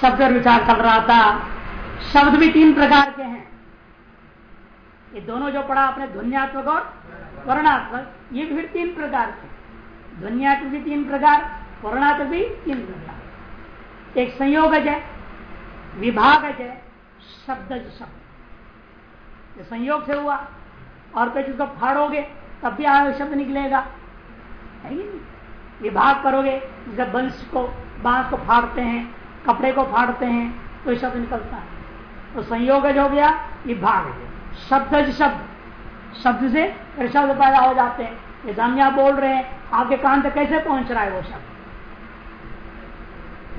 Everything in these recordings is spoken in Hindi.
शब्द विचार चल रहा था। शब्द भी तीन प्रकार के हैं। ये दोनों जो पढ़ा आपने, ध्वनियात्मक और वर्णात्मक, ये भी फिर तीन प्रकार के। ध्वनियात्मक भी तीन प्रकार, वर्णात्मक भी तीन प्रकार। एक संयोग है विभाग है शब्द। शब्द संयोग से हुआ, और कहीं उसको फाड़ोगे, तब भी शब्द निकलेगा। है विभाग करोगे जब वंश को, बाँस को फाड़ते हैं कपड़े को फाड़ते हैं तो शब्द निकलता है। तो संयोग हो गया, ये विभाग शब्द शब्द। शब्द से फिर शब्द पैदा हो जाते हैं। ये जामिया बोल रहे हैं, आपके कान तक कैसे पहुँच रहा है वो शब्द?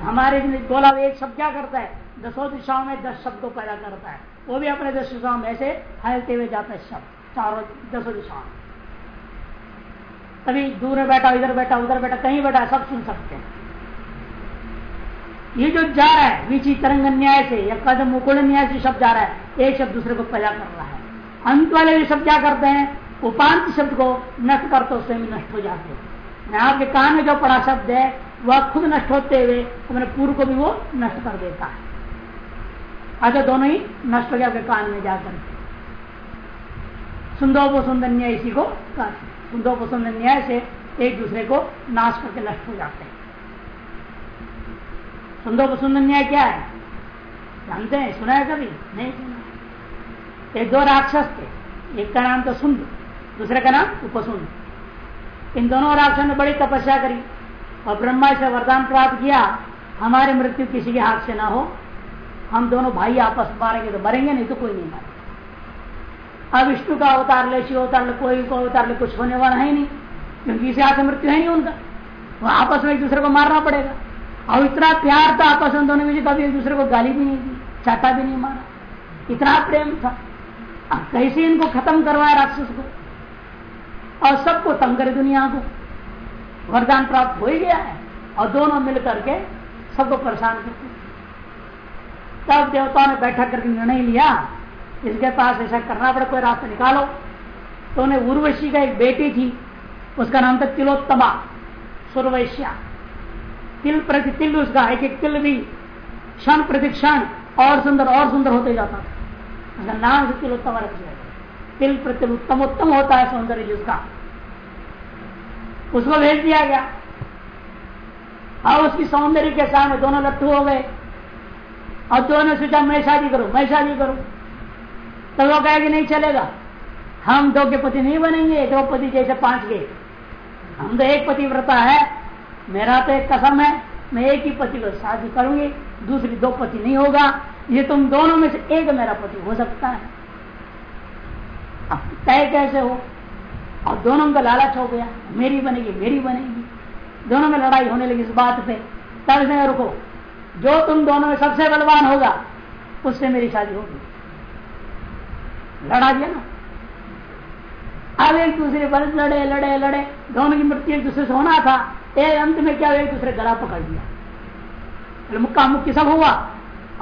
हमारे बोला एक शब्द क्या करता है? दसों दिशाओं में दस शब्द को पैदा करता है। वो भी अपने दस दिशाओं में ऐसे फैलते हुए जाता है शब्द, चारों दसों दिशाओं में। तभी दूर बैठा, इधर बैठा, उधर बैठा, कहीं बैठा, सब सुन सकते हैं। ये जो जा रहा है, विची तरंग न्याय से, या कदम मुकुल न्याय से शब्द जा रहा है एक शब्द दूसरे को पैदा कर रहा है। अंत वाले शब्द क्या करते हैं? उपांत शब्द को नष्ट करते तो स्वयं नष्ट हो जाते हैं। आपके कान में जो पड़ा शब्द है, वह खुद नष्ट होते हुए अपने पूर्व को भी वो नष्ट कर देता है। अच्छा दोनों ही नष्ट हो गया आपके कान में जाकर। सुंदर सुंदर न्याय इसी को कहते सुंदर न्याय से एक दूसरे को नाश करके नष्ट हो जाते हैं। सुंदर न्याय क्या है? जानते हैं? सुना है कभी? नहीं सुना। एक दो राक्षस थे। एक का नाम तो सुंद, दूसरे का नाम उपसुंद। इन दोनों राक्षस ने बड़ी तपस्या करी और ब्रह्मा से वरदान प्राप्त किया, हमारे मृत्यु किसी के हाथ से ना हो। हम दोनों भाई आपस मारेंगे तो मरेंगे, नहीं तो कोई नहीं मारेगा। अब विष्णु का अवतार ले, शिव अवतार ले, कोई को अवतार ले, कुछ होने वाला है नहीं, क्योंकि इसे आते मृत्यु है नहीं उनका। वो आपस में एक दूसरे को मारना पड़ेगा। और इतना प्यार था आपस में दोनों में कभी एक दूसरे को गाली भी नहीं दी, चाटा भी नहीं मारा। इतना प्रेम था। अब कैसे इनको खत्म करवाया राक्षस को? और सबको तंग करे दुनिया को। वरदान प्राप्त हो ही गया है। और दोनों मिल करके सबको परेशान करते तब देवताओं ने बैठक करके निर्णय लिया, इसके पास ऐसा करना पड़े, कोई रास्ता निकालो। तो उन्हें उर्वशी का एक बेटी थी, उसका नाम था तिलोत्तमा, सुरवैश्या। तिल प्रति तिल उसका, एक एक तिल भी क्षण प्रति क्षण और सुंदर और सुंदर होते जाता था। उसका नाम से तिलोत्तमा रख दिया तिल प्रति उत्तम उत्तम होता है सौंदर्य जिसका। उसको भेज दिया गया। और उसकी सौंदर्य के सामने दोनों लट्ठू हो गए। और दोनों सोचा मैं शादी करूँ, मैं शादी करूँ? तो वो कहे कि नहीं चलेगा। हम दो के पति नहीं बनेंगे, दो पति जैसे पाँच के। हम तो एक पति व्रता है मेरा तो एक कसम है, मैं एक ही पति को शादी करूँगी, दूसरी दो पति नहीं होगा। ये तुम दोनों में से एक मेरा पति हो सकता है। अब तय कैसे हो? और दोनों का लालच हो गया, मेरी बनेगी मेरी बनेगी। दोनों में लड़ाई होने लगी इस बात पे। तब से रुको। जो तुम दोनों में सबसे बलवान होगा, उससे मेरी शादी होगी। लड़ा दिया ना? अब एक दूसरे पर लड़े लड़े लड़े। दोनों की मृत्यु एक दूसरे से होना था। अंत में क्या एक दूसरे गला पकड़ दिया मुक्का मुक्की सब हुआ।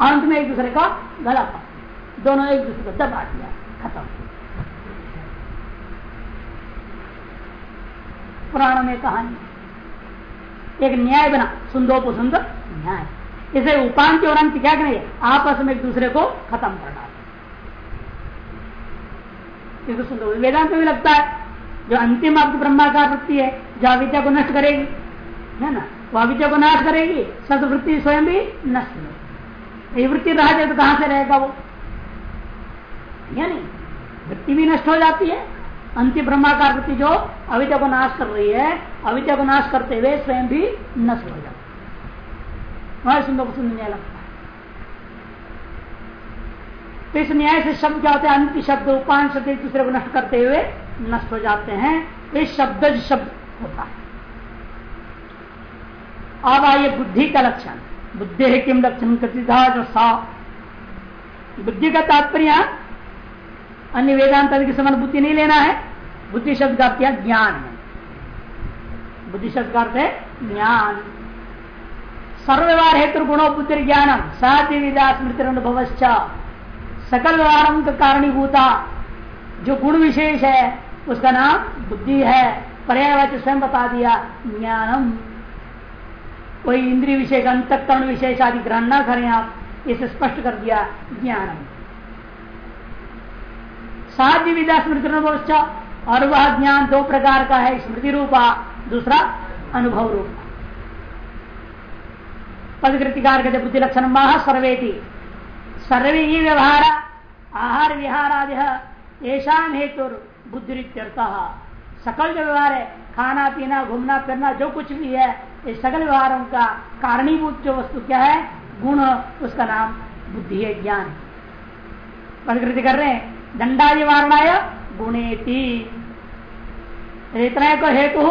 अंत में एक दूसरे का गला पकड़ दोनों एक दूसरे को दबा दिया। खत्म। पुराण में कहानी एक न्याय बना। सुंदर सुंदर न्याय। इसे उपांत और अंत क्या करेंगे आपस में एक दूसरे को खत्म करना वेदांत में भी लगता है, जो अंतिम आपकी ब्रह्माकार वृत्ति है जो अविद्या को नष्ट करेगी। है ना? वो अविद्या को नाश करेगी, सदवृत्ति स्वयं भी नष्ट हो ये वृत्ति रह जाए तो कहाँ से रहेगा वो? या नहीं वृत्ति भी नष्ट हो जाती है। अंतिम ब्रह्माकार वृत्ति जो अविद्या को नाश कर रही है अविद्या को नाश करते हुए स्वयं भी नष्ट हो जाती है। सुंदर सुंदर न्याय लगता है। तो इस न्याय से शब्द क्या होते हैं? अंत शब्द उपान शब्द एक दूसरे को नष्ट करते हुए नष्ट हो जाते हैं। तो इस शब्द शब्द होता है। अब आइए बुद्धि का लक्षण। बुद्धि है किम लक्षण? कथिता जो सा। बुद्धि का तात्पर्य अन्य वेदांत के समान बुद्धि नहीं लेना है। बुद्धि शब्द का क्या ज्ञान है। बुद्धि शब्द का अर्थ है ज्ञान। सर्वव्यवहार हेतु गुणो बुद्धि ज्ञानम, साध्य विदा स्मृति अनुभव सकल व्यवहार कारणीभूता। जो गुण विशेष है, उसका नाम बुद्धि है। पर्यायवाची स्वयं बता दिया, ज्ञानम। कोई इंद्रिय विशेष अंतकरण विशेष आदि ग्रहण न करें आप, इसे स्पष्ट कर दिया ज्ञान। साध्य विद्या स्मृति और वह ज्ञान दो प्रकार का है, स्मृति रूपा, दूसरा अनुभव रूपा। पदकृतिकार कहते, बुद्धि लक्षण महा सर्वेति। सर्वे ही व्यवहार, आहार विहार आदि ऐसा हेतु बुद्धि सकल जो व्यवहार है, खाना, पीना, घूमना, फिरना, जो कुछ भी है इस सकल व्यवहारों का कारणीभूत जो वस्तु क्या है? गुण, उसका नाम बुद्धि है, ज्ञान। प्रकृति कर रहे हैं दंडादि वारणाय गुणेति इतना को हेतु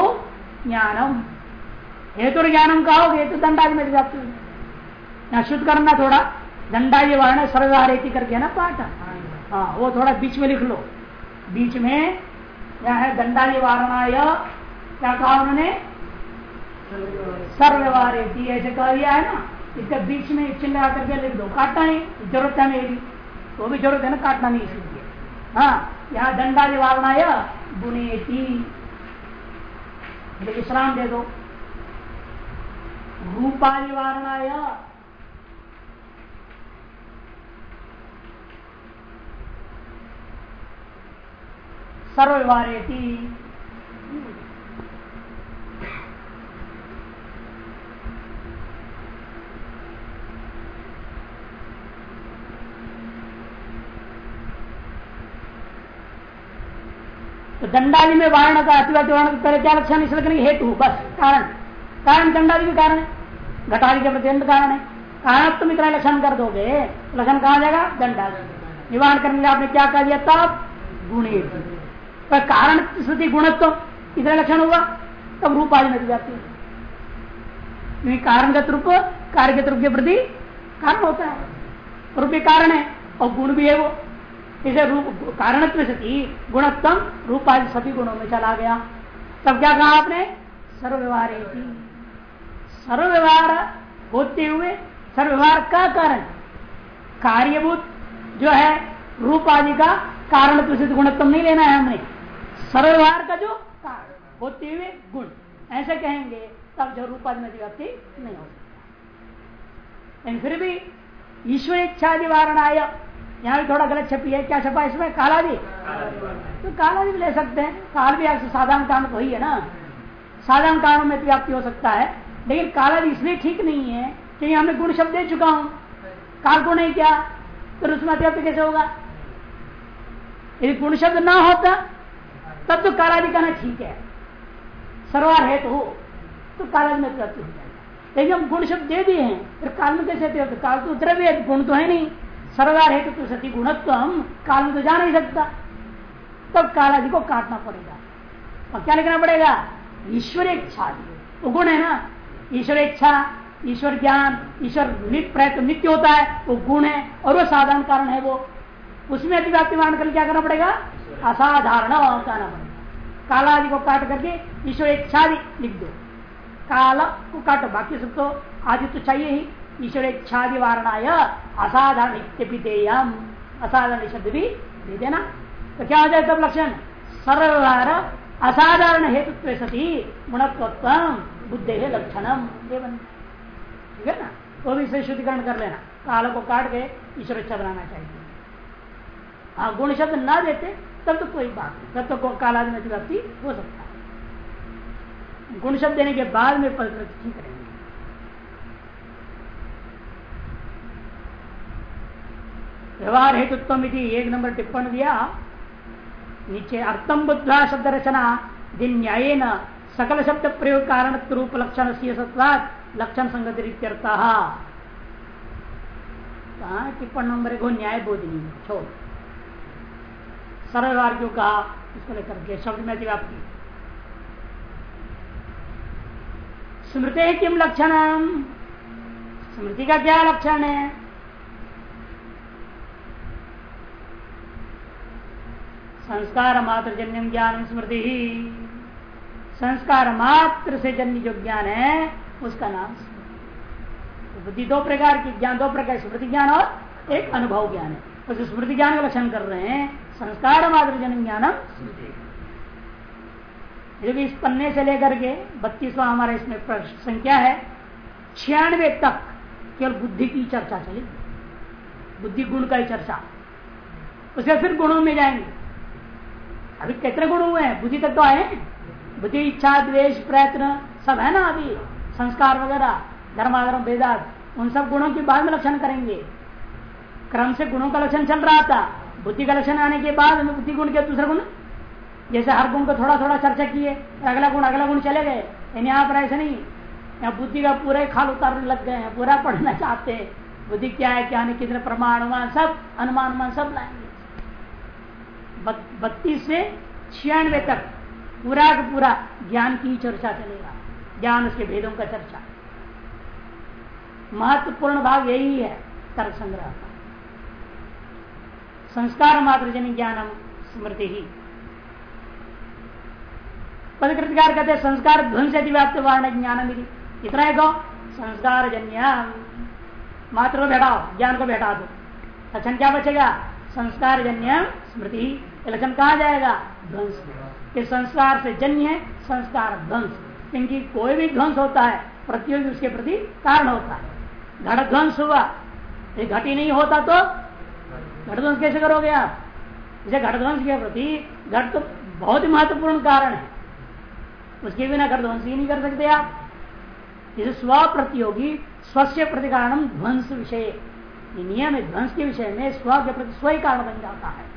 ज्ञानम। हेतु ज्ञानम कहोगे तो दंडादि में यहाँ शुद्ध करना थोड़ा दंडादि वर्ण सर्वहार करके ना पाठ? हाँ वो थोड़ा बीच में लिख लो। बीच में, क्या है दंडादि वारणाय क्या कहा उन्होंने? सर्वव्यवहार ऐसे कह दिया है ना इसके बीच में चिन्ह लगा करके लिख दो काटना नहीं ज़रूरत है मेरी वो भी ज़रूरत है ना काटना नहीं इसलिए हाँ यहाँ दंडादि वारणाय बुनेती विश्राम दे दो रूपादि वारणाय सर्ववारेती तो दंडाली में वारण का अतिवादी वारण पहले क्या लक्षण इस लक्षण हेतु, बस, कारण। कारण दंडाली के कारण है। घटाली के प्रत्यंत कारण है। कारण तुम इतना लक्षण कर दोगे, लक्षण कहा जाएगा? दंडाली। निवारण करने के आपने क्या कह? दिया तब गुणे। पर कारण स्मृति गुणत्व, इतना लक्षण हुआ, तब रूप आदि मिल जाती है। कारण का रूप कार्य के रूप के प्रति कारण होता है। रूप कारण है, और गुण भी है वो। इसे रूप कारण सती गुणत्म रूप आदि सभी गुणों में चला गया। तब क्या कहा आपने? सर्वव्यवहार सर्वव्यवहार होते हुए, सर्वव्यवहार का कारण? कार्यभूत जो है रूप आदि का कारण गुणत्म नहीं लेना है हमने। सर्वव्यवहार का जो कारण, होते हुए गुण, ऐसे कहेंगे, तब जो रूपाधि में व्यक्ति नहीं हो सकता। फिर भी ईश्वर इच्छा निवारण आया यहाँ भी थोड़ा गलत छपी है, क्या छपा इसमें? काला भी। तो काला भी ले सकते हैं। काल भी साधारण कारण तो ही है ना। साधारण कारणों में व्याप्ति हो सकता है। लेकिन काला भी इसलिए ठीक नहीं है क्योंकि हमने गुण शब्द दे चुका हूँ। काल को नहीं क्या? तो उसमें अत्यप्त कैसे होगा? यदि गुण शब्द ना होता, तब तो कालादि कहना ठीक है। सरवार है तो तो काला में प्रति हो जाएगा। लेकिन हम गुण शब्द दे दिए हैं, फिर काल में कैसे तो काल तो भी गुण तो है नहीं। सरवार है तो सती गुणत्व हम काल में तो जा नहीं सकता। तब कालादि को काटना पड़ेगा। और क्या लिखना पड़ेगा? ईश्वर इच्छा वो गुण है ना? ईश्वर इच्छा, ईश्वर ज्ञान, ईश्वर प्रयत्न नित्य होता है, वो गुण है, और वो साधारण कारण है वो। उसमें अतिव्याप्ति मान कर क्या करना पड़ेगा? असाधारण कहना पड़ेगा कालादि को काट करके ईश्वर इच्छादि लिख दो। काला को काटो, बाकी सब तो आदि तो चाहिए ही। ईश्वर इच्छादि वारणाय असाधारण असाधारण शब्द भी दे देना तो क्या हो जाए सब लक्षण सर्वहार असाधारण हेतु सती गुणत्व बुद्धे लक्षणम ठीक है ना? वो भी इसे शुद्धिकरण कर लेना। काल को काट के ईश्वर इच्छा बनाना चाहिए। हाँ गुण शब्द ना देते, तब तो कोई बात नहीं। तब तो व्यक्ति हो सकता है। गुण शब्द देने के बाद में प्रकृति ठीक रहेंगे व्यवहार हेतुत्व एक नंबर टिप्पण दिया। नीचे अर्थम बुद्धा शब्द रचना दिन न्याय न सकल शब्द प्रयोग कारण रूप लक्षण लक्षण संगति टिप्पण नंबर को न्याय बोधनी छोड़ सरल क्यों कहा इसको लेकर के शब्द में अतिव्याप्ति स्मृति किम लक्षण स्मृति का क्या लक्षण है? संस्कार मात्र जन्य ज्ञान स्मृति। ही संस्कार मात्र से जन्य जो ज्ञान है, उसका नाम स्मृति। बुद्धि दो प्रकार की ज्ञान, दो प्रकार स्मृति ज्ञान और एक अनुभव ज्ञान है। उस स्मृति ज्ञान का लक्षण कर रहे हैं संस्कार मात्र जन्म ज्ञान स्मृति इस पन्ने से लेकर के बत्तीसवा हमारा इसमें संख्या है, छियानवे तक केवल बुद्धि की चर्चा चलेगी बुद्धि गुण का ही चर्चा। उसके फिर गुणों में जाएँगे। अभी कितने गुण हुए हैं? बुद्धि तक तो आए बुद्धि, इच्छा, द्वेष, प्रयत्न, सब है ना अभी? संस्कार वगैरह, धर्माधर्म वेदात उन सब गुणों के बाद में लक्षण करेंगे। क्रम से गुणों का लक्षण चल रहा था। बुद्धि का लक्षण आने के बाद हमें बुद्धि गुण के दूसरा गुण? जैसे हर गुण को थोड़ा थोड़ा चर्चा किए अगला गुण अगला गुण चले गए। यहाँ पर ऐसे नहीं। यहाँ बुद्धि का पूरा खाल उतारने लग गए हैं, पूरा पढ़ना चाहते हैं। बुद्धि क्या है, क्या नहीं, कितने प्रमाण सब अनुमान सब लाएँगे। बत्तीस से छियानवे तक पूरा का पूरा ज्ञान की चर्चा चलेगा। ज्ञान उसके भेदों का चर्चा। महत्वपूर्ण भाग यही है तर्क संग्रह का। संस्कार मात्र जन ज्ञानम स्मृति ही। पदकृतकार कहते संस्कार ध्वंस व्याप्त वर्ण ज्ञान मिली इतना है कहो, संस्कार जन्य मात्र को बैठाओ, ज्ञान को बैठा दो। लक्षण क्या बचेगा? संस्कार जन्य स्मृति लक्षण कहा जाएगा? ध्वंस के संस्कार से जन्य है, संस्कार ध्वंस। क्योंकि कोई भी ध्वंस होता है, प्रतियोगी उसके प्रति कारण होता है। घट ध्वंस हुआ, ये घट ही नहीं होता तो घट ध्वंस कैसे करोगे आप? जैसे घट ध्वंस के प्रति घट तो बहुत ही महत्वपूर्ण कारण है। उसके बिना घट ध्वंस ही नहीं कर सकते आप। जैसे स्व प्रतियोगी स्वस्य प्रतिकारण ध्वंस विषय। नियम ध्वंस के विषय में स्व के प्रति स्व कारण बन जाता है।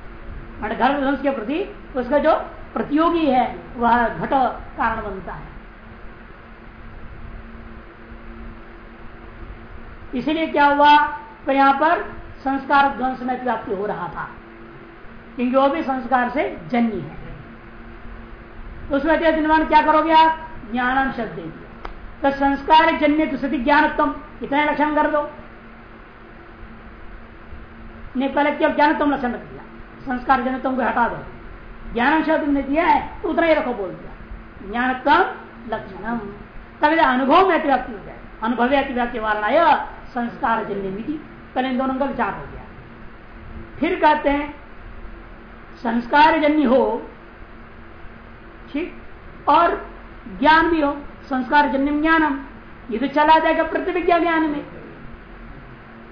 घर ध्वंस के प्रति उसका जो प्रतियोगी है, वह घट कारण बनता है। इसीलिए क्या हुआ? तो यहाँ पर संस्कार ध्वंस में व्याप्ति हो रहा था। क्योंकि वो भी संस्कार से जन्य है। उसमें निर्माण क्या करोगे आप? ज्ञान शब्द दे दिया। तो संस्कार जन्य तो सती ज्ञानत्म इतना लक्षण कर दो। नहीं, पहले क्या ज्ञानत्म लक्षण रख दिया। संस्कार जनितम को हटा दो। ज्ञान शब्द तुमने दिया है तो उतना ही रखो बोल दिया। ज्ञानत्म लक्षणम। तब अनुभव में अतिव्याप्ति हो जाए। अनुभव अतिव्याप्ति वारणा संस्कार जन्य मिति पहले इन दोनों का विचार हो गया। फिर कहते हैं, संस्कार जन्य हो, ठीक, और ज्ञान भी हो। संस्कार जन्य ज्ञानम। ये तो चला जाएगा प्रतिविज्ञा ज्ञान में।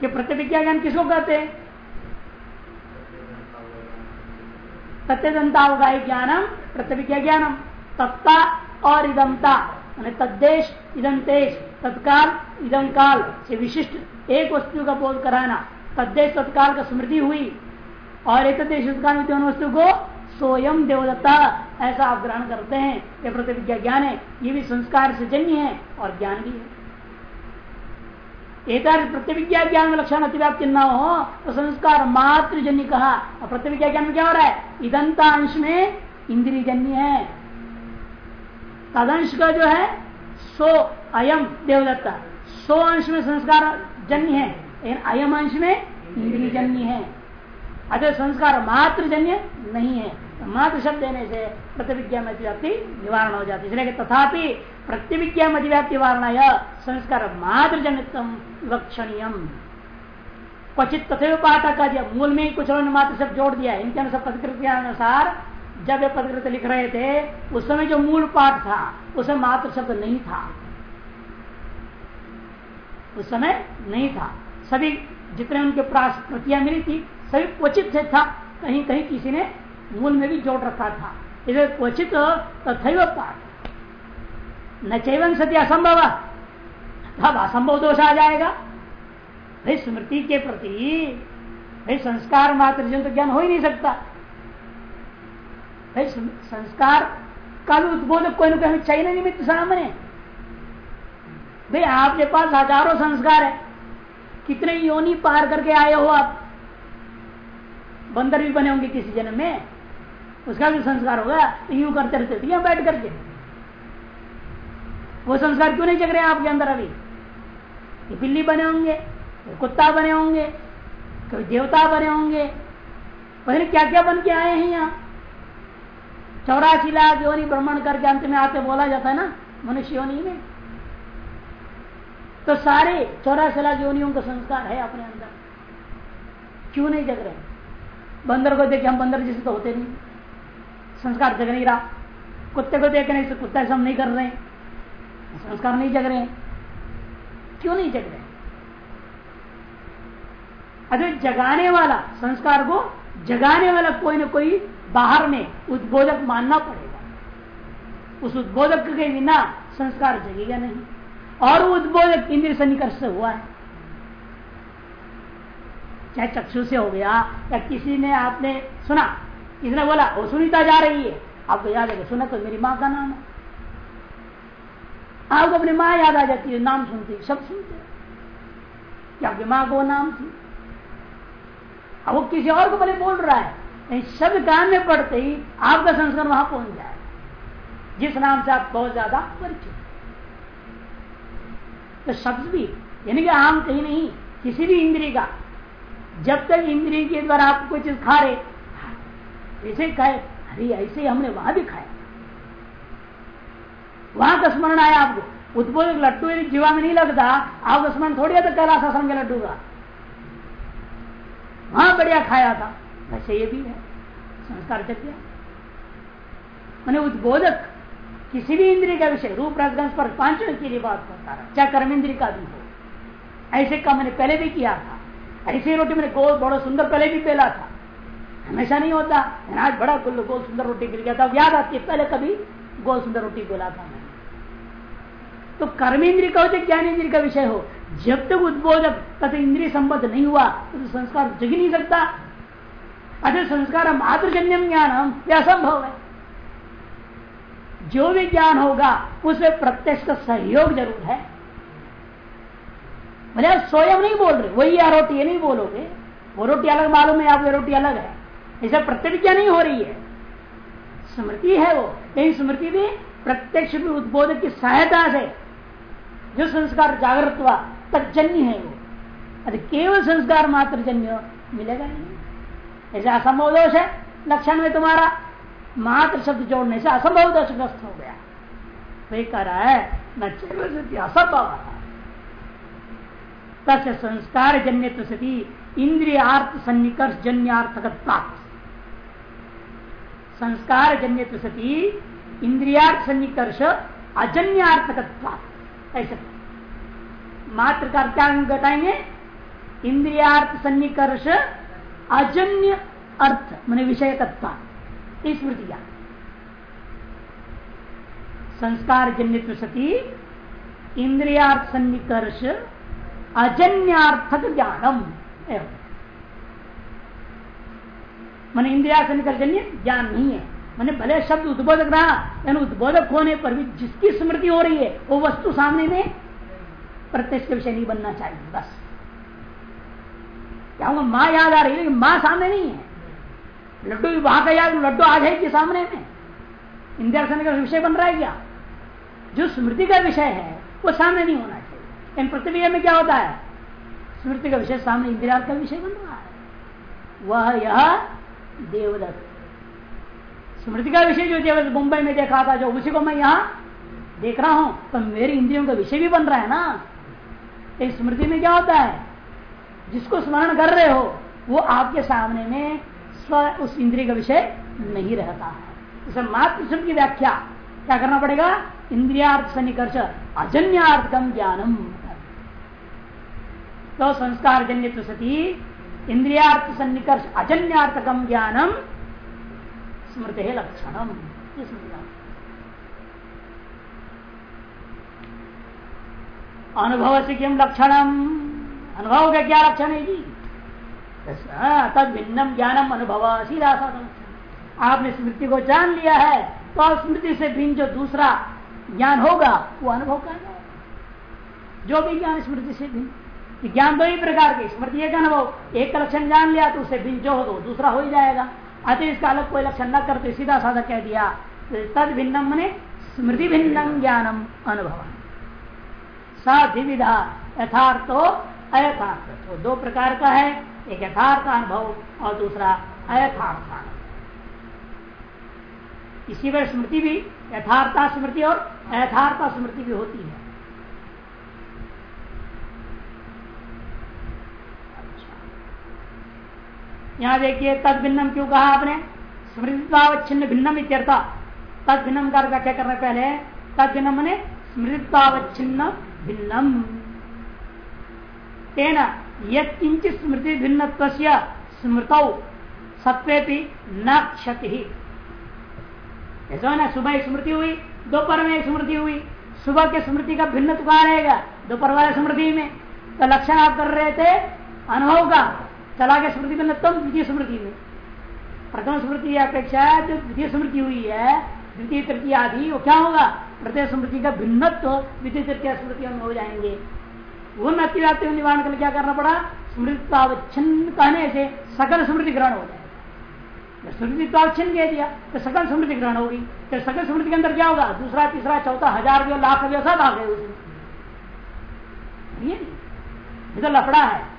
कि प्रतिविज्ञा ज्ञान किसको कहते हैं? सत्यदंता होगा ज्ञानम प्रतिविज्ञा ज्ञानम तत्ता और इदमता तद्देश इदम तेज तत्काल इदम काल। से विशिष्ट एक वस्तु का बोध कराना। तद्देश, तत्काल का स्मृति हुई। और एक देश दोनों वस्तु को स्वयं देवदत्ता ऐसा आप ग्रहण करते हैं। ये प्रतिविज्ञा ज्ञान है। ये भी संस्कार से जन्य है और ज्ञान भी है। एक प्रतिविज्ञा ज्ञान में लक्षण अतिव्याप्ति न हो तो संस्कार मात्र जन्य कहा। और प्रतिविज्ञा ज्ञान में क्या हो रहा है? इदंता अंश में इंद्रिय जन्य है। तदंश का जो है, सो अयम देवदत्ता। सो अंश में संस्कार जन्य है, लेकिन अयम अंश में इंद्रिय जन्य है। अतः संस्कार मात्र जन्य नहीं है। मात्र शब्द देने से प्रतिविज्ञा में अतिव्याप्ति निवारण हो जाती है। इसलिए तथापि प्रतिविज्ञा में अतिव्याप्ति निवारण संस्कार मात्र जनितम विवक्षणीय क्वचित तथे पाठक का दिया मूल में ही कुछ उन्होंने मात्र शब्द जोड़ दिया इनके अनुसार प्रतिकृत के अनुसार, जब ये पदकृत लिख रहे थे, उस समय जो मूल पाठ था उसमें मात्र शब्द नहीं था। उस समय नहीं था। सभी जितने उनके प्रतियाँ मिली थी, सभी क्वचित से था। कहीं कहीं किसी ने मूल में भी जोड़ रखा था। इधर क्वचित तथा पाठ। न चैवन सत्य असंभव। तब असंभव दोष आ जाएगा। भाई, स्मृति के प्रति, भाई, संस्कार मात्र जन तो ज्ञान हो ही नहीं सकता। भाई संस्कार का भी उद्बोधक कोई ना कोई निमित्त सामने। भाई, आपके पास हज़ारों संस्कार है। कितने योनि पार करके आए हो आप? बंदर भी बने होंगे किसी जन्म में। उसका भी संस्कार होगा। तो यूँ करते रहते बैठ करके। वो संस्कार क्यों नहीं जग रहे आपके अंदर अभी? ये बिल्ली बने होंगे कुत्ता बने होंगे, कभी देवता बने होंगे। पता क्या क्या बन के आए हैं यहाँ। चौरासी लाख योनि भ्रमण करके अंत में आते बोला जाता है ना, मनुष्य योनि में। तो सारे चौरासी लाख योनियों का संस्कार है अपने अंदर। क्यों नहीं जग रहे? बंदर को देखे हम बंदर जैसे तो होते नहीं। संस्कार जग नहीं रहा। कुत्ते को देखने से कुत्ता सब नहीं कर रहे संस्कार नहीं जग रहे हैं। क्यों नहीं जग रहे अरे जगाने वाला संस्कार को जगाने वाला कोई ना कोई बाहर में उद्बोधक मानना पड़ेगा। उस उद्बोधक के बिना संस्कार जगेगा नहीं। और उद्बोधक इंद्र से हुआ है। चाहे चक्षु से हो गया या किसी ने आपने सुना किसने बोला, वो सुनीता जा रही है। आपको याद है सुना तो मेरी माँ का नाम है। आपको अपनी माँ याद आ जाती है, नाम सुनती सब सुनते आपकी माँ को नाम थी? अब वो किसी और को भले बोल रहा है। शब्द कान में पड़ते ही आपका संस्कार वहाँ पहुँच जाए। जिस नाम से आप बहुत ज़्यादा परिचित तो शब्द भी, यानी कि आम कहीं नहीं, किसी भी इंद्रिय का, जब तक इंद्रिय के द्वारा आप कोई चीज़ खा रहे ऐसे खाए, अरे ऐसे हमने वहाँ भी खाया। वहाँ का स्मरण आया आपको। उत्पोधक लड्डू यदि जीवा में नहीं लगता, आपका स्मरण थोड़ी तो कैलाश आश्रम के लड्डू का। वहाँ बढ़िया खाया था। वैसे ये भी है, संस्कार जग मैंने उद्बोधक किसी भी इंद्रिय का विषय, रूप रसगंश पर पाँच के लिए बात करता रहा, चाहे कर्म इंद्रिय का भी हो। ऐसे का मैंने पहले भी किया था। ऐसी रोटी मैंने गोल, बड़ा, सुंदर पहले भी पेला था। हमेशा नहीं होता आज बड़ा गोल सुंदर रोटी गिर गया था। याद आती है, पहले कभी गोल, सुंदर रोटी बोला था मैंने। तो कर्मेंद्रिय का हो ज्ञान इंद्रिय का विषय हो। जब तक उद्बोधक तथा इंद्रिय संबद्ध नहीं हुआ तो संस्कार जग नहीं सकता। अरे संस्कार मातृजन्यम ज्ञान हम यह असंभव है। जो भी ज्ञान होगा, उसमें प्रत्यक्ष का सहयोग ज़रूर है। भले स्वयं नहीं बोल रहे, वही या रोटी नहीं बोलोगे। वो रोटी अलग मालूम है, आपकी रोटी अलग है। ऐसा प्रत्यक्ष नहीं हो रही है। स्मृति है वो, लेकिन स्मृति भी प्रत्यक्ष भी उद्बोधक की सहायता से जो संस्कार जागृत हुआ तजन्य है वो। अरे केवल संस्कार मात्र जन्य मिलेगा नहीं। ऐसे असंभव दोष है लक्षण में तुम्हारा। मात्र शब्द जोड़ने से असंभव दोषग्रस्त हो गया। तो कह रहा है, न असंभव तस्य संस्कार जन्य सती इंद्रियार्थ सन्निकर्ष जन्यार्थक प्राप्त संस्कार जन्य सती इंद्रियार्थ सन्निकर्ष अजन्यार्थक प्राप्त ऐसे मात्र का क्या घटाएँगे, इंद्रियार्थ सन्निकर्ष, अजन्य अर्थ, मैंने विषय तत्व स्मृतिया संस्कार जन्य सती, इंद्रियार्थ सन्निकर्ष अजन्यार्थक ज्ञानम मन इंद्रिया सन्निकर्ष जन्य, ज्ञान नहीं है। मैंने भले शब्द उद्बोधक रहा यानी उद्बोधक होने पर भी जिसकी स्मृति हो रही है, वो वस्तु सामने में प्रत्यक्ष विषय नहीं बनना चाहिए, बस। क्या माँ याद आ रही है, लेकिन माँ सामने नहीं है। लड्डू वहाँ का याद, लड्डू आ जाएगी सामने में? इंदिरा का विषय बन रहा है क्या? जो स्मृति का विषय है, वो सामने नहीं होना चाहिए। इन प्रतिक्रिया में क्या होता है? स्मृति का विषय सामने इंदिरा का विषय बन रहा है। वह यह देवदत्त। स्मृति का विषय जो देवदत्त मुंबई में देखा था, जो उसी को मैं यहाँ देख रहा हूँ। तो मेरी इंद्रियों का विषय भी बन रहा है ना। इस स्मृति में क्या होता है? जिसको स्मरण कर रहे हो, वो आपके सामने में स्व, उस इंद्रिय का विषय नहीं रहता है। इसे मात्र की व्याख्या क्या करना पड़ेगा? इंद्रियार्थ सन्निकर्ष अजन्यार्थकम ज्ञानम। तो संस्कार जन्य सती, इंद्रियार्थ सन्निकर्ष अजन्यार्थकम ज्ञानम। स्मृति लक्षणम अनुभव से किम लक्षणम? अनुभव का क्या लक्षण है जी तद भिन्नम ज्ञानम अनुभव सीधा आपने स्मृति को जान लिया है तो आप स्मृति से भिन्न जो दूसरा ज्ञान होगा वो अनुभव करना जो भी ज्ञान स्मृति से भिन्न। ज्ञान दो ही प्रकार के स्मृति एक अनुभव एक लक्षण जान लिया तो उससे भिन्न जो हो तो दूसरा हो ही जाएगा। अतः इसका अलग कोई लक्षण न करते, सीधा साधा कह दिया तद भिन्नम मैंने स्मृति भिन्नम ज्ञानम अनुभव साधिविधा यथार्थो, अयथार्थ। तो दो प्रकार का है, एक यथार्थ अनुभव और दूसरा अयथार्थ अनुभव इसी वह स्मृति भी, यथार्था स्मृति और अयथार्था स्मृति भी होती है अच्छा। यहाँ देखिए, तद भिन्नम क्यों कहा आपने? स्मृतितावच्छिन्न भिन्नम इत्यर्थ। तद भिन्नम का क्या करना पहले? तद भिन्नम ने स्मृतितावच्छिन्न भिन्नम। तेना यंचित स्मृति भिन्न स्मृत सत्वे न क्षति। ही ऐसा ना, सुबह स्मृति हुई, दोपहर में स्मृति हुई। सुबह के स्मृति का भिन्न कहा रहेगा? दोपहर वाले स्मृति में। तो लक्षण आप कर रहे थे, अनुभव का। चला के स्मृति भिन्न तुम द्वितीय स्मृति में। प्रथम स्मृति की अपेक्षा जो द्वितीय स्मृति हुई है, द्वितीय तृतीय आदि, वो क्या होगा? प्रत्येक स्मृति का भिन्नत्व द्वितीय तृतीय स्मृति में हो जाएँगे। उन अतिव्याप्ति निवारण के लिए क्या करना पड़ा? स्मृतितावच्छिन्न कहने से सकल स्मृति ग्रहण हो जाएगा स्मृतित्वावच्छिन्न कह दिया तो सकल स्मृति ग्रहण होगी। तो सकल स्मृति के अंदर क्या होगा? दूसरा, तीसरा, चौथा, हज़ार भी लाख भी सब आ गए उसमें। ये तो लफड़ा है।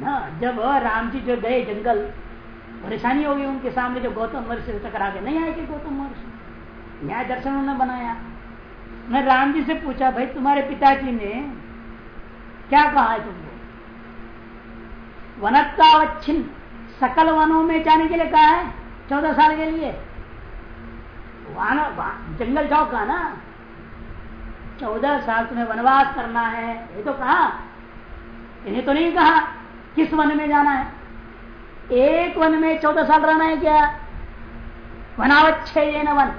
ना, जब राम जी जो गए जंगल, परेशानी होगी उनके सामने जो गौतम महर्षि टकरा के नहीं आए थे गौतम महर्षि? न्याय दर्शन उन्होंने बनाया। मैं राम जी से पूछा, भाई, तुम्हारे पिताजी ने क्या कहा है तुमको? वनत्तावच्छिन्न सकल वनों में जाने के लिए कहा है, चौदह साल के लिए। जंगल जाओ कहा ना। चौदह साल तुम्हें वनवास करना है। ये तो कहा। इन्हें तो नहीं कहा। किस वन में जाना है? एक वन में चौदह साल रहना है क्या? वनावच्छेद वन।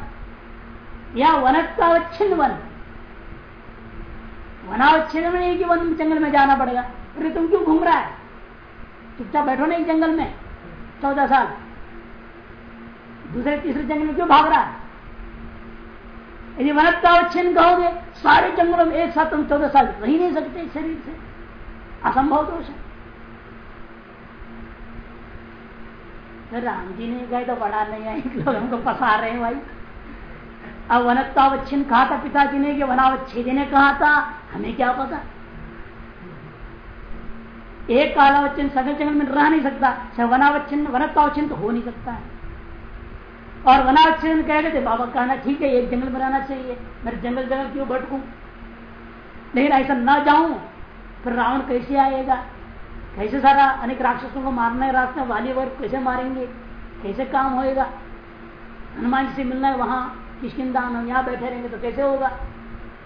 या वनत्तावच्छिन्न वन। वनावच्छेद में नहीं कि वन जंगल में जाना पड़ेगा। अरे तुम क्यों घूम रहा है? चुपचाप बैठो नहीं जंगल में चौदह साल। दूसरे, तीसरे जंगल में क्यों भाग रहा है? यदि वनत्तावच्छिन्न कहोगे, सारे जंगलों में एक साथ तुम चौदह साल रह नहीं सकते शरीर से। असंभव दोष है। राम जी ने गए तो बड़ा नहीं है लोग हमको फंसा रहे हैं भाई। अब वनत्तावच्छिन्न कहा था पिताजी ने कि वनावच्छेद ने कहा था, हमें क्या पता? एक कालावच्छिन्न सगल जंगल में रह नहीं सकता। वनावच्छिन्न वनत्तावच्छिन्न तो हो नहीं सकता है। और वनावच्छिन्न कह रहे थे, बाबा कहना ठीक है, एक जंगल में रहना चाहिए। मैं जंगल जंगल क्यों भटकू? लेकिन ऐसा ना जाऊँ, फिर रावण कैसे आएगा? कैसे सारा अनेक राक्षसों को मारना है रास्ते वाली वर्ग कैसे मारेंगे? कैसे काम होएगा? हनुमान जी से मिलना है वहाँ किसकिदा हम यहाँ बैठे रहेंगे तो कैसे होगा?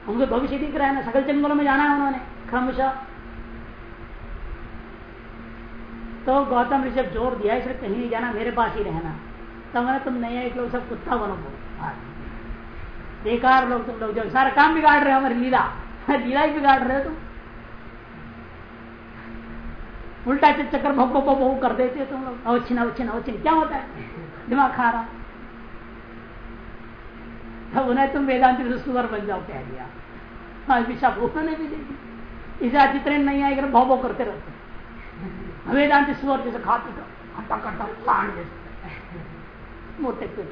उनको भविष्य दिख रहा है ना, सकल जंगलों में जाना है उन्होंने, क्रमशः। तो गौतम ऋषि ज़ोर दिया, इसलिए कहीं नहीं जाना, मेरे पास ही रहना। तो मैंने, तुम नहीं एक लोग, सब कुत्ता बनो। बेकार लोग तुम लोग जो, सारा काम बिगाड़ रहे हो, हमारी लीला। लीला ही बिगाड़ रहे हो तुम। उल्टा चक्कर भो भो कर देते तुम लोग। अवच्छिन्न अवच्छिन्न अवच्छिन्न। क्या होता है? दिमाग खा रहा तब उन्हें तुम वेदांत सुवर बन जाओ, कह दिया। हाँ विषा उन्होंने भी देखी इसे जितने नहीं आएगा भौ भो करते रहते वेदांत सुवर जैसे खाते तो खट्टा खट्टा सांड जैसे। मोटे पेट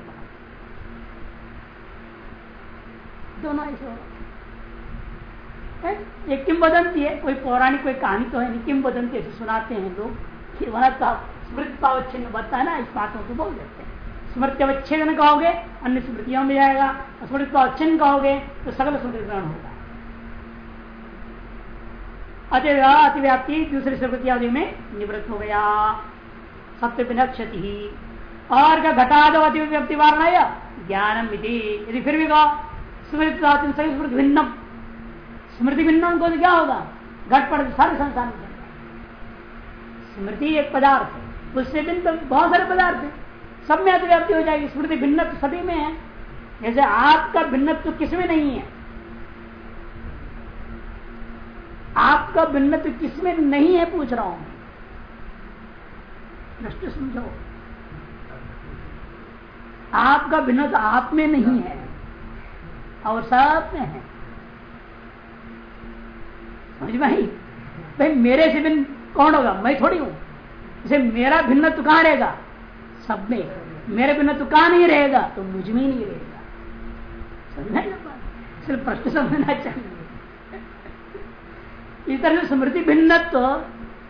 दोनों ऐसे हो। एक किम्बदंती है? कोई पौराणिक, कोई कहानी तो है नहीं। किम्बदंती ऐसे सुनाते हैं लोग। कि वह स्मृति बता है ना इस बातों को बोल देते हैं। स्मृति अवच्छेदन कहोगे, अन्य स्मृतियों में जाएगा। स्मृति अवच्छिन्न कहोगे तो सकल स्मृति ग्रहण होगा। अतिव्याप्ति दूसरी स्मृति आदि में निवृत्त हो गया। सत्य बिना क्षति ही। और क्या घटा दो अतिव्याप्ति वारणा ज्ञानम यदि फिर भी कहो, स्मृति स्मृति भिन्नम। स्मृति भिन्न को क्या होगा? घट पड़, सारे संसार में स्मृति एक पदार्थ है। उससे भिन्न तो बहुत सारे पदार्थ है। सब में अतिव्याप्ति हो जाएगी। स्मृति भिन्न सभी में है। जैसे आपका भिन्नत्व किसमें नहीं है। आपका भिन्नत्व किसमें नहीं है, पूछ रहा हूँ दृष्टि समझो आपका भिन्नत्व आप में नहीं है और सब में है। समझ में आई? भाई, मेरे से भिन्न कौन होगा? मैं थोड़ी हूँ। इसे मेरा भिन्न तो कहाँ रहेगा? सब में मेरे बिना तो कहाँ नहीं रहेगा? तो मुझमें ही नहीं रहेगा। समझना सिर्फ़ प्रश्न समझना चाहिए। इस तरह से स्मृति भिन्नत्व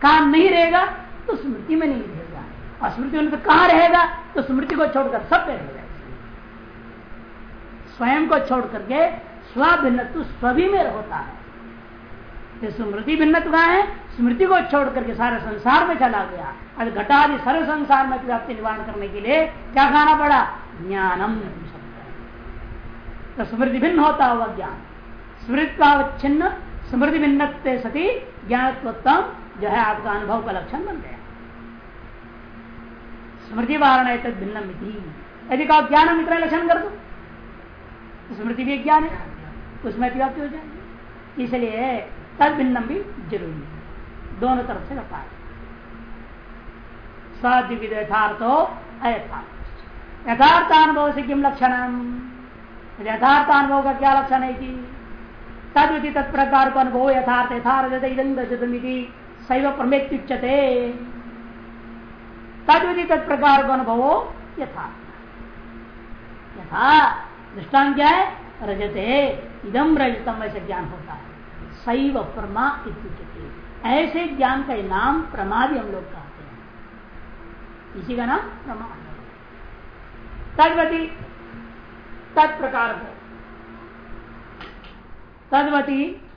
कहाँ नहीं रहेगा तो स्मृति में नहीं रहेगा। और स्मृति में तो कहाँ रहेगा तो स्मृति को छोड़कर सब में रहेगा। स्वयं को छोड़ करके स्विन्नत्व स्वभी में होता है। स्मृति भिन्न कहा है, स्मृति को छोड़ करके सारे संसार में चला गया। अब घटादि सर्व संसार में व्याप्ति निवारण करने के लिए क्या खाना पड़ा? ज्ञानम तो स्मृति भिन्न होता हुआ ज्ञान। स्मृति स्मृति भिन्न सती ज्ञानत्वोत्तम जो है आपका अनुभव का लक्षण बन गया। स्मृति वारण है तद भिन्न यदि कहा ज्ञान मित्र लक्षण कर दो तो स्मृति भी ज्ञान है, उसमें अतिव्याप्ति हो जाएगी। इसलिए तद भिन्नम भी ज़रूरी है। दोनों तरफ़ से है। सद्विध यथार्थो अयथार्थ। यथार्थानुभव से किम लक्षण यथार्थानुभव का क्या लक्षण है कि? तद्विधि तत्प्रकार को अनुभव यथार्थ यथार्थ इदम रजतमिति सैव प्रमेत्युच्यते। तद्विधि तत्प्रकार को अनुभव यथार्थ। यथा दृष्टान क्या है रजते। इदम रजतम ऐसे ज्ञान होता है। सैव प्रमा ऐसे ज्ञान का नाम प्रमा भी हम लोग कहते हैं। इसी का नाम प्रमा तदवती तत्प्रकार को तदवती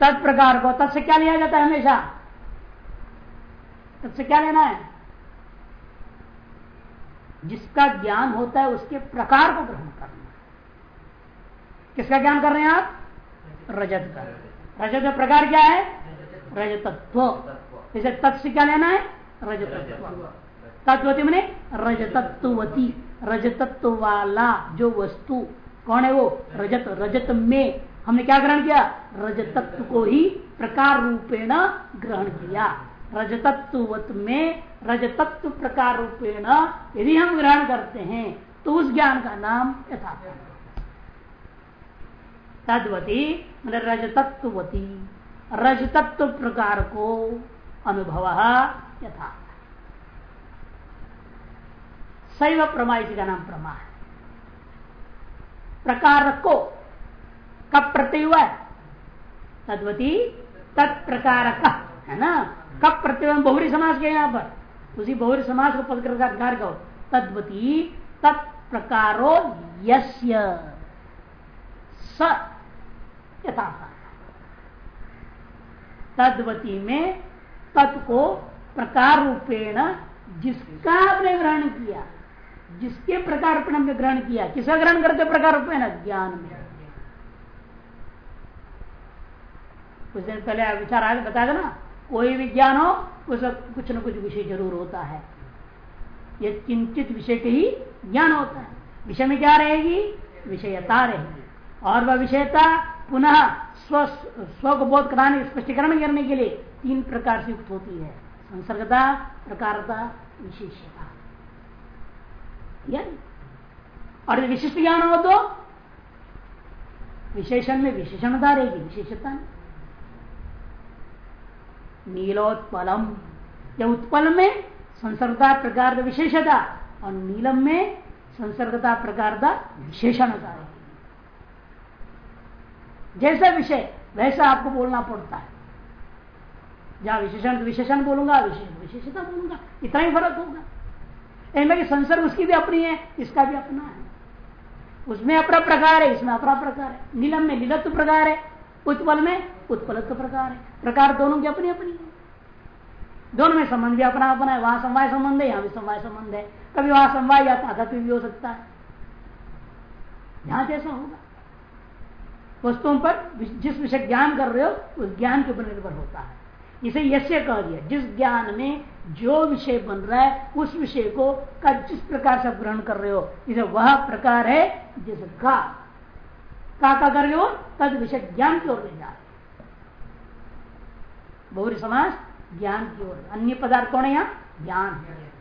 तत्प्रकार को तत्से क्या लिया जाता है हमेशा? तत्से क्या लेना है? जिसका ज्ञान होता है उसके प्रकार को ग्रहण करना किसका ज्ञान कर रहे हैं आप? रजत का। रजत प्रकार क्या है? रजतत्व। इसे तत्व क्या लेना है? रजतत्व। तत्वती मैंने रजतत्वती। रजतत्व वाला जो वस्तु, कौन है वो? रजत रजत में। हमने क्या ग्रहण किया? रजतत्व को ही प्रकार रूपेण ग्रहण किया। रजतत्वत में रजतत्व प्रकार रूपेण यदि हम ग्रहण करते हैं तो उस ज्ञान का नाम यथार्थ तद्वती मतलब रजतत्वती रजतत्व प्रकार को अनुभव यथा। सैव प्रमा इसी का नाम प्रमा है। प्रकार को कब प्रत्यय हुआ है? तद्वती तत्प्रकार है ना? कब प्रत्यय बहुरी समाज के यहाँ पर। उसी बहुरी समाज को पदकार कहो तद्वती, तत्प्रकारो यस्य। स यथा तद्वती में तत् को प्रकार रूपेण जिसका आपने ग्रहण किया, जिसके प्रकार रूपेण हमने ग्रहण किया, किसका ग्रहण करते प्रकार रूपेण? ज्ञान में। कुछ दिन पहले विचार आगे बताया ना कोई भी ज्ञान हो उसका कुछ न कुछ विषय ज़रूर होता है। ये किंचित विषय के ही ज्ञान होता है। विषय में क्या रहेगी? विषयता रहेगी। और वह विषयता पुनः स्व स्व को बोध कराने, स्पष्टीकरण करने के लिए तीन प्रकार से युक्त होती है। संसर्गता, प्रकारता, विशेषता। और विशिष्ट ज्ञान हो तो विशेषण में विशेषणता रहेगी, विशेषता नीलोत्पलम या उत्पल में संसर्गता प्रकार विशेषता, और नीलम में संसर्गता प्रकार विशेषणता। जैसा विषय, वैसा आपको बोलना पड़ता है। जहाँ विशेषण विशेषण बोलूँगा विशेषण विशेषता बोलूँगा, इतना ही फ़र्क होगा। इनमें कि संसर्ग उसकी भी अपनी है, इसका भी अपना है। उसमें अपना प्रकार है, इसमें अपना प्रकार है। नीलम में नीलत्व प्रकार है, उत्पल में उत्पलत्व प्रकार है। प्रकार दोनों की अपनी अपनी है। दोनों में संबंध भी अपना अपना है, वहाँ समवाय संबंध है, यहाँ भी समवाय संबंध है। कभी वहाँ समवाय या ताकत भी हो सकता है। यहाँ जैसा होगा। वस्तुओं पर जिस विषय ज्ञान कर रहे हो, उस ज्ञान के ऊपर निर्भर होता है। इसे यश्य कह दिया जिस ज्ञान में जो विषय बन रहा है, उस विषय को का जिस प्रकार से ग्रहण कर रहे हो, इसे वह प्रकार है जिसका का। का कर रहे हो, तद विषय ज्ञान की ओर ले जा रहे बहुरी समाज ज्ञान की ओर। अन्य पदार्थ कौन है यहाँ? ज्ञान है।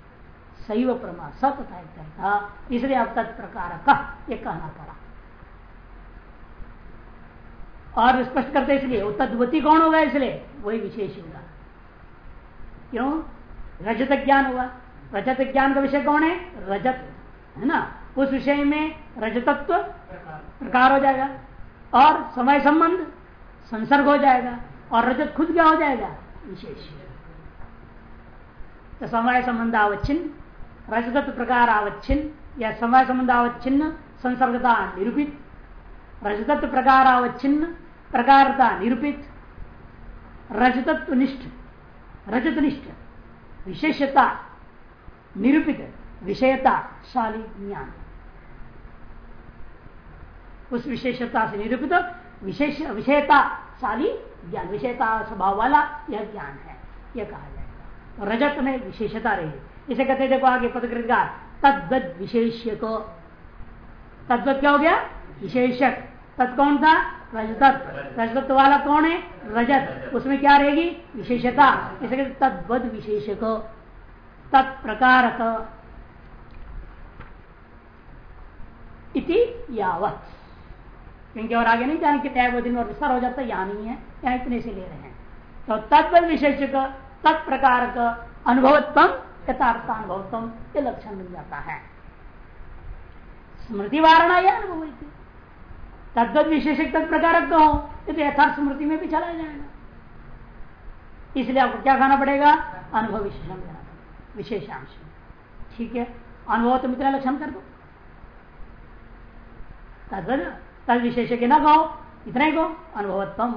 सैव प्रमा सतता इसलिए अब तत्प्रकार का ये कहना पड़ा। और स्पष्ट करते इसलिए तद्वती कौन होगा इसलिए? वही विशेष होगा। क्यों? रजत ज्ञान हुआ रजत ज्ञान का विषय कौन है? रजत, है ना? उस विषय में रजतत्व प्रकार हो जाएगा। और समय संबंध संसर्ग हो जाएगा। और रजत खुद क्या हो जाएगा? विशेष। तो समय संबंध आवच्छिन्न रजतत्व प्रकार आवच्छिन्न या समय संबंध आवच्छिन्न संसर्गता निरूपित। रजतत्व प्रकार अवच्छिन्न प्रकारता निरूपित, रजतत्वनिष्ठ, रजतनिष्ठ, विशेषता निरूपित विषयता शाली ज्ञान। उस विशेषता से निरूपित, विशेष विषयता यथार्थशाली ज्ञान विषयता स्वभाव वाला यह ज्ञान है, यह कहा जाएगा। रजत में विशेषता रही। इसे कहते देखो आगे पदकृत का तद्वत विशेष्य को तद्वत क्या हो गया? विशेषक। तत् कौन था? रजतत्व रजतत्व वाला कौन है? रजत। उसमें क्या रहेगी? विशेषता। इसे कहते तद्वत विशेषक। तत्प्रकार क्योंकि और आगे नहीं जाने कितने वो दिन और विस्तार हो जाता यहाँ नहीं है। यहाँ इतने से ले रहे हैं। तो तत्व विशेषक तत्प्रकार अनुभवत्म यथार्थानुभवत्म ये लक्षण मिल जाता है। स्मृति वारणा या अनुभव तद्वत विशेषक तत्प्रकार का हो तो यथार्थ स्मृति में भी चला जाएगा। इसलिए आपको क्या खाना पड़ेगा? अनुभव विशेषण देना विशेषांश। ठीक है? अनुभव तो मित्र लक्षण कर दो। तद विशेष के न कहो, इतना ही कहो अनुभवत्म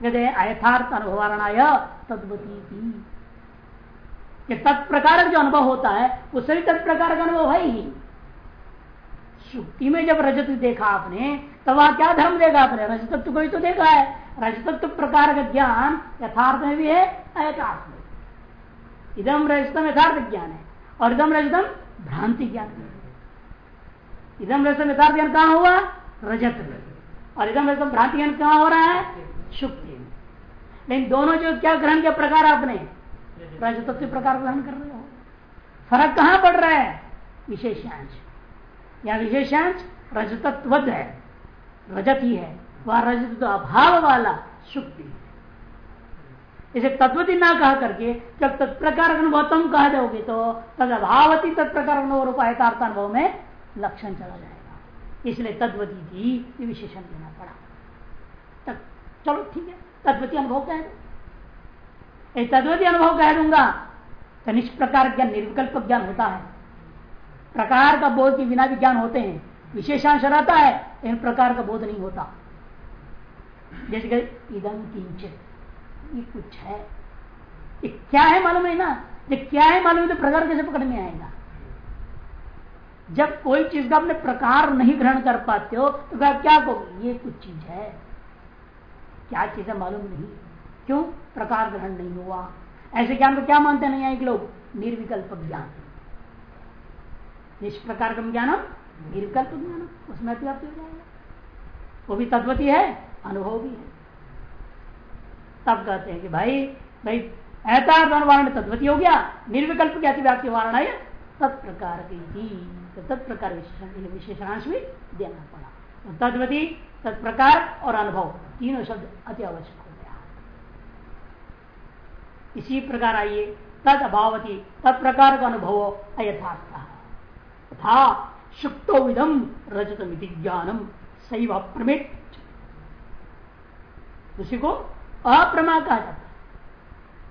कहते अयथार्थ अनुभवारणाय तद्वती तत्प्रकार जो अनुभव होता है, उससे भी तत्प्रकार का अनुभव है ही। शुक्ति में जब रजत देखा आपने तब वहाँ क्या धर्म देखा आपने रजतत्व को ही तो देखा है। रजतत्व प्रकार का ज्ञान यथार्थ में भी है, अयथार्थ में इदम रजतम यथार्थ ज्ञान है और इदम रजतम भ्रांति ज्ञान इदम रजतम यथार्थ ज्ञान कहा हुआ? रजत में। और इदम रजतम भ्रांति ज्ञान कहा हो रहा है? शुक्ति में। लेकिन दोनों जो क्या ग्रहण के प्रकार आपने रजतत्व प्रकार ग्रहण कर रहे हो। फ़र्क कहाँ पड़ रहा है? विशेषांश। या विशेषांश रजतत्व है। रजत ही है। वह रजत तो अभाव वाला शुक्ति है। इसे तत्वती ना कह करके जब तत्प्रकार अनुभव अनुभवतम कह दोगे तो तद अभावती तत्प्रकार अनुभव रूपायतार्थानुभव में लक्षण चला जाएगा। इसलिए तद्वती भी विशेषण देना पड़ा। तक चलो ठीक है। तद्वती अनुभव कह दो? तद्वती अनुभव कह दूँगा तो निष्प्रकार ज्ञान, निर्विकल्प ज्ञान होता है। प्रकार का बोध के बिना भी ज्ञान होते हैं। विशेषांश रहता है, इन प्रकार का बोध नहीं होता। जैसे इदम किंचित, ये कुछ है। ये क्या है मालूम है ना? ये क्या है मालूम है तो प्रकार कैसे पकड़ में आएगा? जब कोई चीज़ का अपने प्रकार नहीं ग्रहण कर पाते हो तो क्या कहोगे? ये कुछ चीज़ है। क्या चीज़ है मालूम नहीं। क्यों? प्रकार ग्रहण नहीं हुआ। ऐसे ज्ञान को क्या मानते नहीं आए लोग? निर्विकल्प ज्ञान। निष्प्रकार का ज्ञान निर्विकल्प ज्ञान, उसमें अतिव्याप्ति हो जाएगा। वो भी तत्वती है, अनुभव भी है। तब कहते हैं कि भाई भाई ऐतार्थ अनुवारण तत्वती हो गया, निर्विकल्प की अतिव्याप्ति वारण है, तत्प्रकार की तो तत्प्रकार विशेषण, विशेषणांश भी देना पड़ा। तो तत्वती तत्प्रकार और अनुभव, तीनों शब्द अति आवश्यक हो गया। इसी प्रकार आइए तद अभावती तत्प्रकार का अनुभव, अयथार्थ। तथा शुक्तो विधम रजतमिति ज्ञानम सही प्रमिट। उसी को अप्रमा कहा जाता है।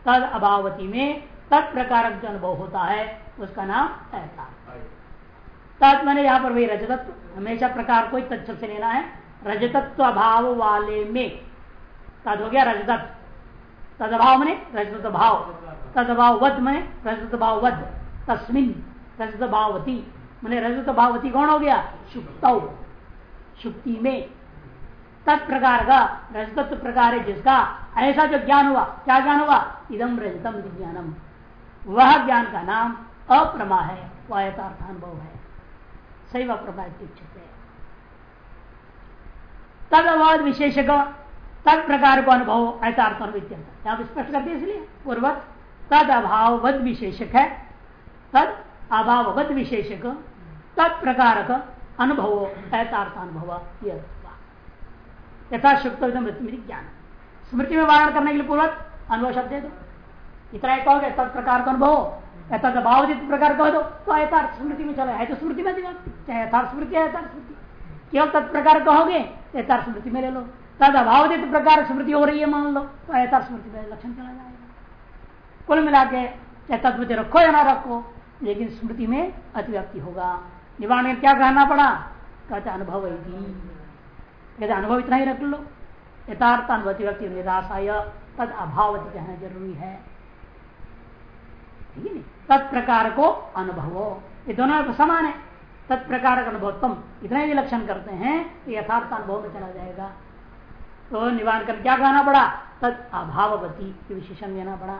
तद अभावती में तत्प्रकारक जो अनुभव होता है, उसका नाम ऐसा तत् मैंने यहाँ पर वही रजतत्व, हमेशा प्रकार को तत्व से लेना है। रजतत्व अभाव वाले में, तद हो गया रजतत्व। तद अभाव मैंने रजत भाव। तद अभाव वध मैंने रजत भाव वध तस्मिन रजत भावती मैंने रजत भावती कौन हो गया शुक्त शुक्ति में तत्प्रकार का रजतत्व प्रकार है जिसका ऐसा जो ज्ञान हुआ क्या ज्ञान हुआ इदम रजतम ज्ञानम वह ज्ञान का नाम अप्रमा है वह यथार्थानुभव है सही वह प्रमा तद अवध विशेषक तद प्रकार को अनुभव यथार्थ आप स्पष्ट करते इसलिए पूर्वक तद अभाववद विशेषक है तद अभाववद विशेषक तत्प्रकार अनुभव यथार्थानुभव यथा शुक्त मृत्यु ज्ञान। स्मृति में वारण करने के लिए पूर्वक अनुभव शब्द दे दो। इतना एक कहोगे तत्प्रकार का अनुभव यथा भाव प्रकार कह दो तो यथार्थ स्मृति में चला है तो स्मृति में चाहे यथार्थ स्मृति है, यथार्थ स्मृति। केवल तत्प्रकार कहोगे, यथार्थ स्मृति में ले लो। तद अभावजित प्रकार स्मृति हो रही है, मान लो तो यथार्थ स्मृति में लक्षण चला जाएगा। कुल मिला के, चाहे तत्वति रखो या ना रखो, लेकिन स्मृति में अतिव्याप्ति होगा। निवारण क्या कहना पड़ा? कहते अनुभव कहते अनुभव इतना ही रख लो। यथार्थ अनुभवती व्यक्ति निराशाय, तद अभावती कहना ज़रूरी है। ठीक है? तत्प्रकार को अनुभव। ये दोनों समान है। तत्प्रकार का अनुभव तुम इतना ही लक्षण करते हैं तो यथार्थ अनुभव में चला जाएगा। तो निवारण कर क्या कहना पड़ा? तद अभावती विशेषण देना पड़ा।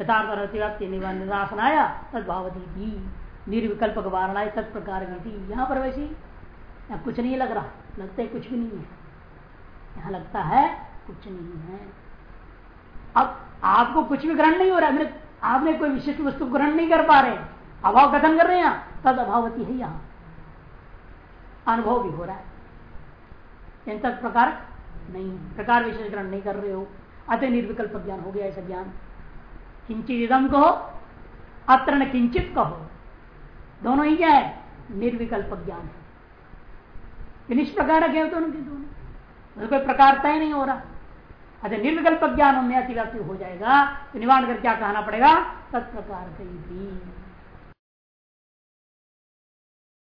यथार्थ निवारण आया तद भावती भी निर्विकल्प वारणा तत्प्रकार यहाँ पर वैसे यहाँ कुछ नहीं लग रहा। लगता है कुछ भी नहीं है। यहाँ लगता है कुछ नहीं है। अब आपको कुछ भी ग्रहण नहीं हो रहा है। आपने कोई विशिष्ट वस्तु ग्रहण नहीं कर पा रहे। अभाव कथन कर रहे हैं तद अभावती है यहाँ। अनुभव भी हो रहा है। इन तक प्रकार नहीं प्रकार विशेष ग्रहण नहीं कर रहे हो। अतः निर्विकल्प ज्ञान हो गया ऐसा ज्ञान। किंचित इदम कहो। अत्र न किंचित कहो दोनों ही क्या है, निर्विकल्प ज्ञान है। इस प्रकार के दोनों के दोनों। कोई प्रकार तय नहीं हो रहा। अच्छा निर्विकल्प ज्ञान में अतिव्याप्ति हो जाएगा तो निवारण कर क्या कहना पड़ेगा? तत्प्रकार